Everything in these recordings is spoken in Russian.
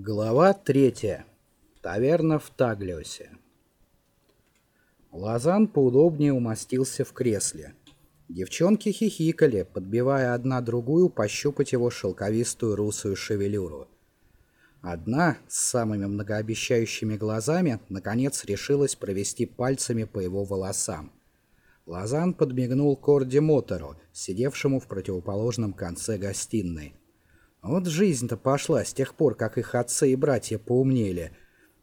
Глава третья. Таверна в Таглиосе. Лазан поудобнее умостился в кресле. Девчонки хихикали, подбивая одна другую пощупать его шелковистую русую шевелюру. Одна, с самыми многообещающими глазами, наконец решилась провести пальцами по его волосам. Лазан подмигнул Корди Мотору, сидевшему в противоположном конце гостиной. Вот жизнь-то пошла с тех пор, как их отцы и братья поумнели.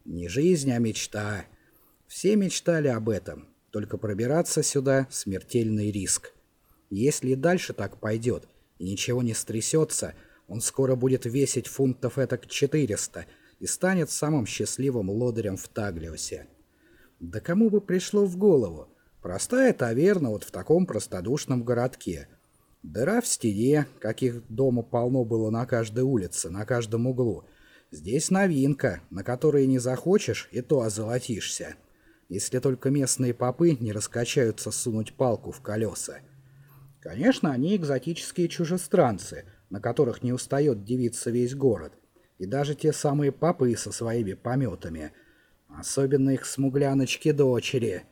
Не жизнь, а мечта. Все мечтали об этом, только пробираться сюда — смертельный риск. Если и дальше так пойдет, и ничего не стрясется, он скоро будет весить фунтов этак 400 и станет самым счастливым лодырем в Таглиосе. Да кому бы пришло в голову? Простая таверна вот в таком простодушном городке — Дыра в стене, каких дома полно было на каждой улице, на каждом углу. Здесь новинка, на которой не захочешь, и то озолотишься. Если только местные попы не раскачаются сунуть палку в колеса. Конечно, они экзотические чужестранцы, на которых не устает девиться весь город. И даже те самые попы со своими пометами. Особенно их смугляночки-дочери.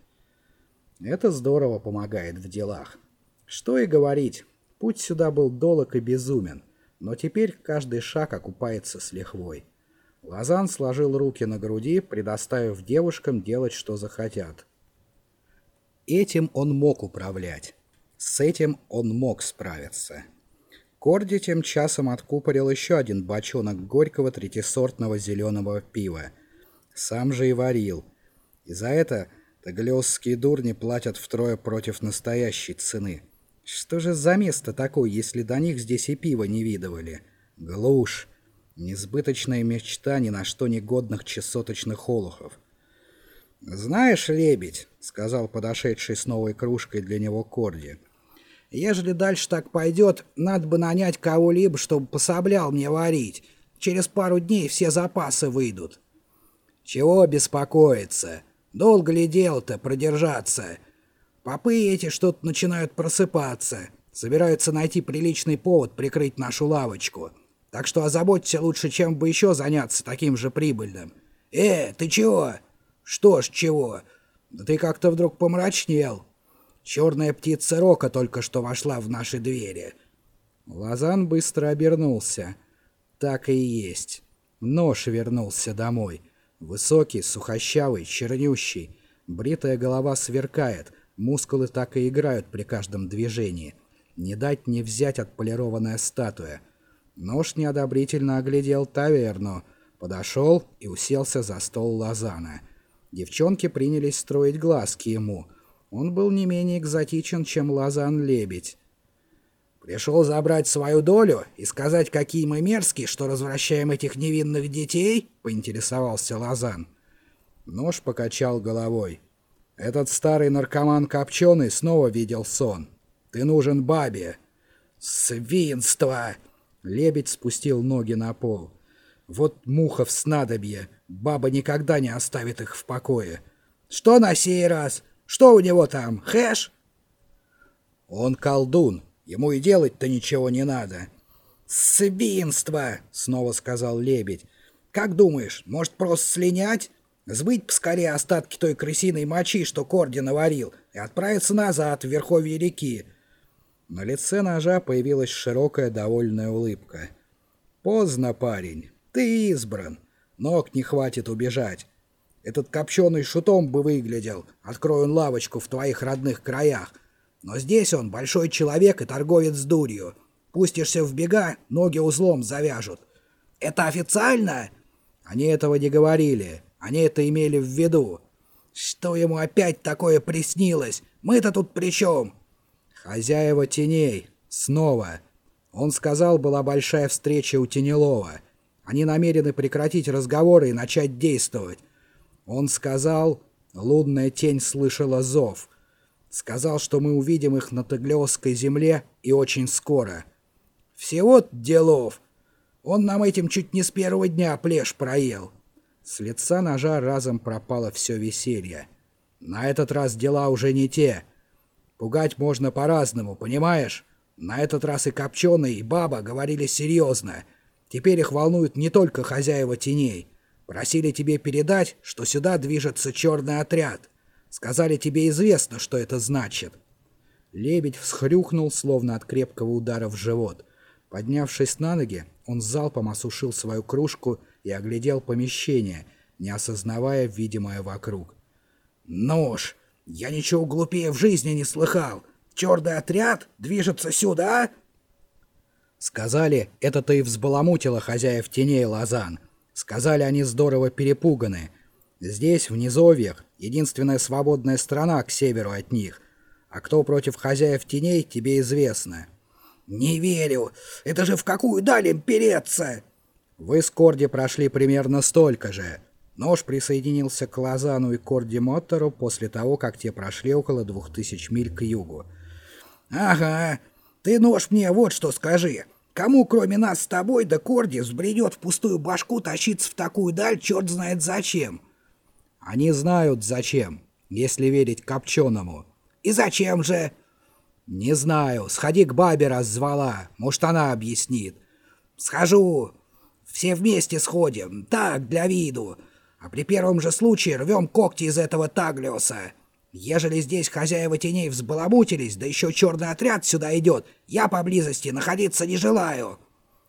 Это здорово помогает в делах. Что и говорить, Путь сюда был долог и безумен, но теперь каждый шаг окупается с лихвой. Лазан сложил руки на груди, предоставив девушкам делать, что захотят. Этим он мог управлять. С этим он мог справиться. Корди тем часом откупорил еще один бочонок горького третисортного зеленого пива. Сам же и варил. И за это таглиосские дурни платят втрое против настоящей цены — что же за место такое, если до них здесь и пива не видывали? Глушь. Несбыточная мечта ни на что негодных чесоточных олухов. «Знаешь, лебедь», — сказал подошедший с новой кружкой для него Корди, — «ежели дальше так пойдет, надо бы нанять кого-либо, чтобы пособлял мне варить. Через пару дней все запасы выйдут». «Чего беспокоиться? Долго ли дело-то продержаться?» Попы эти что-то начинают просыпаться, собираются найти приличный повод прикрыть нашу лавочку. Так что озаботься лучше, чем бы еще заняться таким же прибыльным. Э, ты чего? Что ж, чего? Да ты как-то вдруг помрачнел. Черная птица Рока только что вошла в наши двери. Лазан быстро обернулся. Так и есть. Нож вернулся домой. Высокий, сухощавый, чернющий. Бритая голова сверкает — Мускулы так и играют при каждом движении. Не дать не взять отполированная статуя. Нож неодобрительно оглядел таверну, подошел и уселся за стол Лазана. Девчонки принялись строить глазки ему. Он был не менее экзотичен, чем Лазан-лебедь. «Пришел забрать свою долю и сказать, какие мы мерзкие, что развращаем этих невинных детей?» — поинтересовался Лазан. Нож покачал головой. Этот старый наркоман Копченый снова видел сон. Ты нужен бабе. Свинство! Лебедь спустил ноги на пол. Вот муха в снадобье. Баба никогда не оставит их в покое. Что на сей раз? Что у него там? Хэш? Он колдун. Ему и делать-то ничего не надо. Свинство! Снова сказал лебедь. Как думаешь, может просто слинять? Сбыть поскорее остатки той крысиной мочи, что Корди наварил, и отправиться назад в верховье реки. На лице ножа появилась широкая довольная улыбка. «Поздно, парень. Ты избран. Ног не хватит убежать. Этот копченый шутом бы выглядел, открой он лавочку в твоих родных краях. Но здесь он большой человек и торговец с дурью. Пустишься в бега, ноги узлом завяжут. Это официально?» Они этого не говорили. Они это имели в виду. Что ему опять такое приснилось? Мы-то тут при чем? Хозяева теней. Снова. Он сказал, была большая встреча у Тенелова. Они намерены прекратить разговоры и начать действовать. Он сказал... Лунная тень слышала зов. Сказал, что мы увидим их на Таглиосской земле и очень скоро. Всего делов. Он нам этим чуть не с первого дня плешь проел. С лица ножа разом пропало все веселье. На этот раз дела уже не те. Пугать можно по-разному, понимаешь? На этот раз и Копченый, и Баба говорили серьезно. Теперь их волнуют не только хозяева теней. Просили тебе передать, что сюда движется черный отряд. Сказали, тебе известно, что это значит. Лебедь всхрюкнул, словно от крепкого удара в живот. Поднявшись на ноги, он залпом осушил свою кружку и оглядел помещение, не осознавая видимое вокруг. «Нож! Я ничего глупее в жизни не слыхал! Черный отряд движется сюда?» Сказали, это-то и взбаламутило хозяев теней Лазан. Сказали, они здорово перепуганы. Здесь, в низовьях, единственная свободная страна к северу от них. А кто против хозяев теней, тебе известно. «Не верю! Это же в какую даль им переться!» Вы с Корди прошли примерно столько же. Нож присоединился к Лазану и Корди Моттору после того, как те прошли около двух тысяч миль к югу. «Ага, ты, Нож, мне вот что скажи. Кому, кроме нас с тобой, да Корди, взбредет в пустую башку тащиться в такую даль, черт знает зачем?» «Они знают, зачем, если верить Копченому». «И зачем же?» «Не знаю. Сходи к бабе, раз звала. Может, она объяснит». «Схожу. Все вместе сходим. Так, для виду. А при первом же случае рвем когти из этого Таглиоса. Ежели здесь хозяева теней взбаламутились, да еще черный отряд сюда идет, я поблизости находиться не желаю».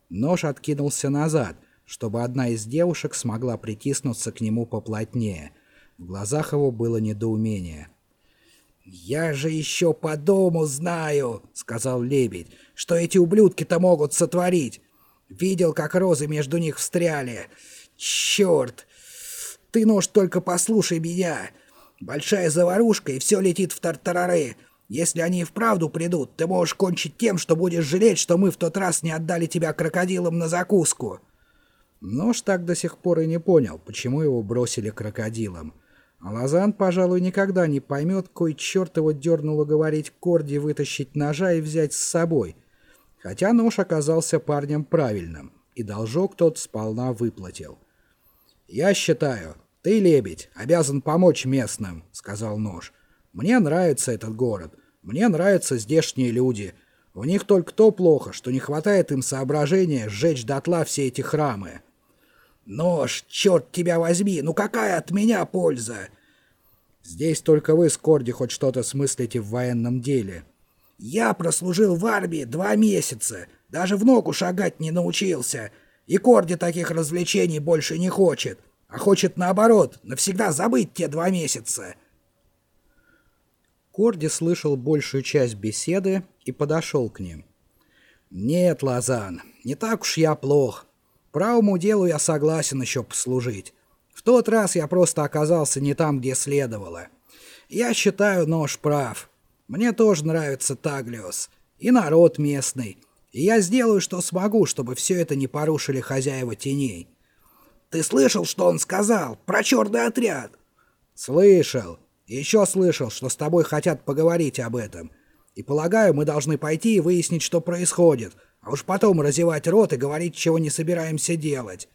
Нож откинулся назад, чтобы одна из девушек смогла притиснуться к нему поплотнее. В глазах его было недоумение. «Я же еще по дому знаю», — сказал лебедь, — «что эти ублюдки-то могут сотворить. Видел, как розы между них встряли. Черт! Ты, нож, только послушай меня. Большая заварушка, и все летит в тартарары. Если они и вправду придут, ты можешь кончить тем, что будешь жалеть, что мы в тот раз не отдали тебя крокодилам на закуску». Нож так до сих пор и не понял, почему его бросили крокодилам. А Лазан, пожалуй, никогда не поймет, кой черт его дернуло говорить Корди вытащить ножа и взять с собой. Хотя нож оказался парнем правильным, и должок тот сполна выплатил. «Я считаю, ты, лебедь, обязан помочь местным», — сказал нож. «Мне нравится этот город, мне нравятся здешние люди. В них только то плохо, что не хватает им соображения сжечь дотла все эти храмы». «Нож, черт тебя возьми, ну какая от меня польза?» «Здесь только вы с хоть что-то смыслите в военном деле». «Я прослужил в армии два месяца, даже в ногу шагать не научился, и Корди таких развлечений больше не хочет, а хочет наоборот, навсегда забыть те два месяца». Корди слышал большую часть беседы и подошел к ним. «Нет, Лазан, не так уж я плох. Правому делу я согласен еще послужить. В тот раз я просто оказался не там, где следовало. Я считаю, нож прав. Мне тоже нравится Таглиос. И народ местный. И я сделаю, что смогу, чтобы все это не порушили хозяева теней. Ты слышал, что он сказал? Про черный отряд? Слышал. еще слышал, что с тобой хотят поговорить об этом. И полагаю, мы должны пойти и выяснить, что происходит, а уж потом разевать рот и говорить, чего не собираемся делать.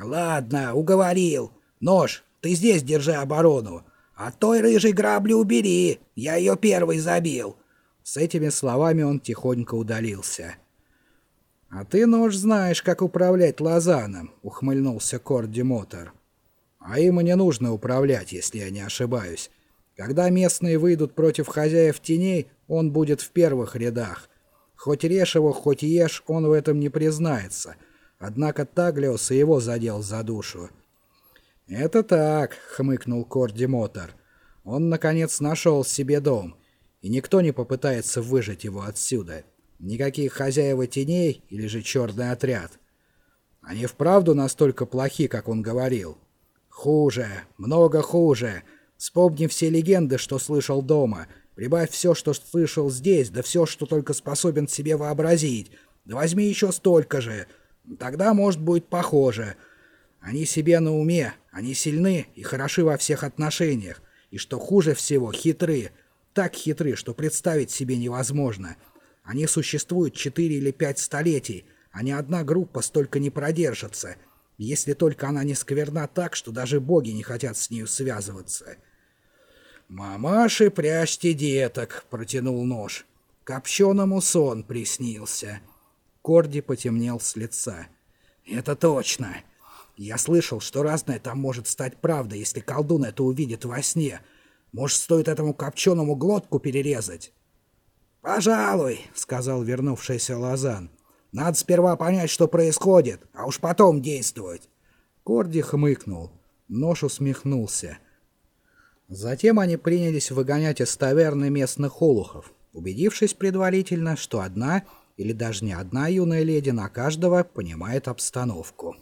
Ладно, уговорил. Нож, ты здесь держи оборону. А той рыжей грабли убери, я ее первый забил. С этими словами он тихонько удалился. «А ты, нож, знаешь, как управлять лазаном», — ухмыльнулся Корди Мотор. «А им и не нужно управлять, если я не ошибаюсь. Когда местные выйдут против хозяев теней, он будет в первых рядах. Хоть режь его, хоть ешь, он в этом не признается. Однако Таглиос и его задел за душу. «Это так», — хмыкнул Корди Мотор. «Он, наконец, нашел себе дом, и никто не попытается выжить его отсюда. Никаких хозяева теней или же черный отряд. Они вправду настолько плохи, как он говорил? Хуже, много хуже. Вспомни все легенды, что слышал дома, Прибавь все, что слышал здесь, да все, что только способен себе вообразить. Да возьми еще столько же. Тогда, может, будет похоже. Они себе на уме, они сильны и хороши во всех отношениях. И что хуже всего, хитры. Так хитры, что представить себе невозможно. Они существуют четыре или пять столетий, а ни одна группа столько не продержится, если только она не скверна так, что даже боги не хотят с нею связываться». «Мамаши, прячьте деток!» — протянул нож. Копченому сон приснился. Корди потемнел с лица. «Это точно. Я слышал, что разное там может стать правдой, если колдун это увидит во сне. Может, стоит этому копченому глотку перерезать?» «Пожалуй», — сказал вернувшийся Лозан. «Надо сперва понять, что происходит, а уж потом действовать». Корди хмыкнул. Нож усмехнулся. Затем они принялись выгонять из таверны местных олухов, убедившись предварительно, что одна или даже не одна юная леди на каждого понимает обстановку.